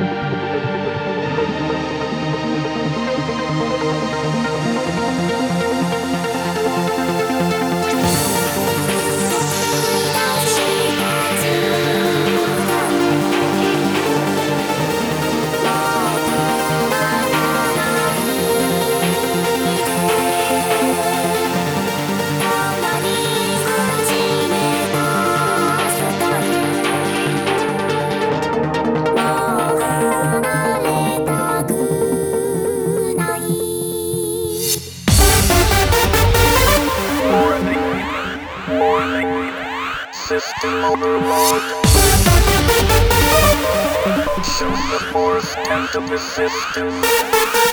System overload. Shoot the force into the system.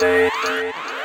Date.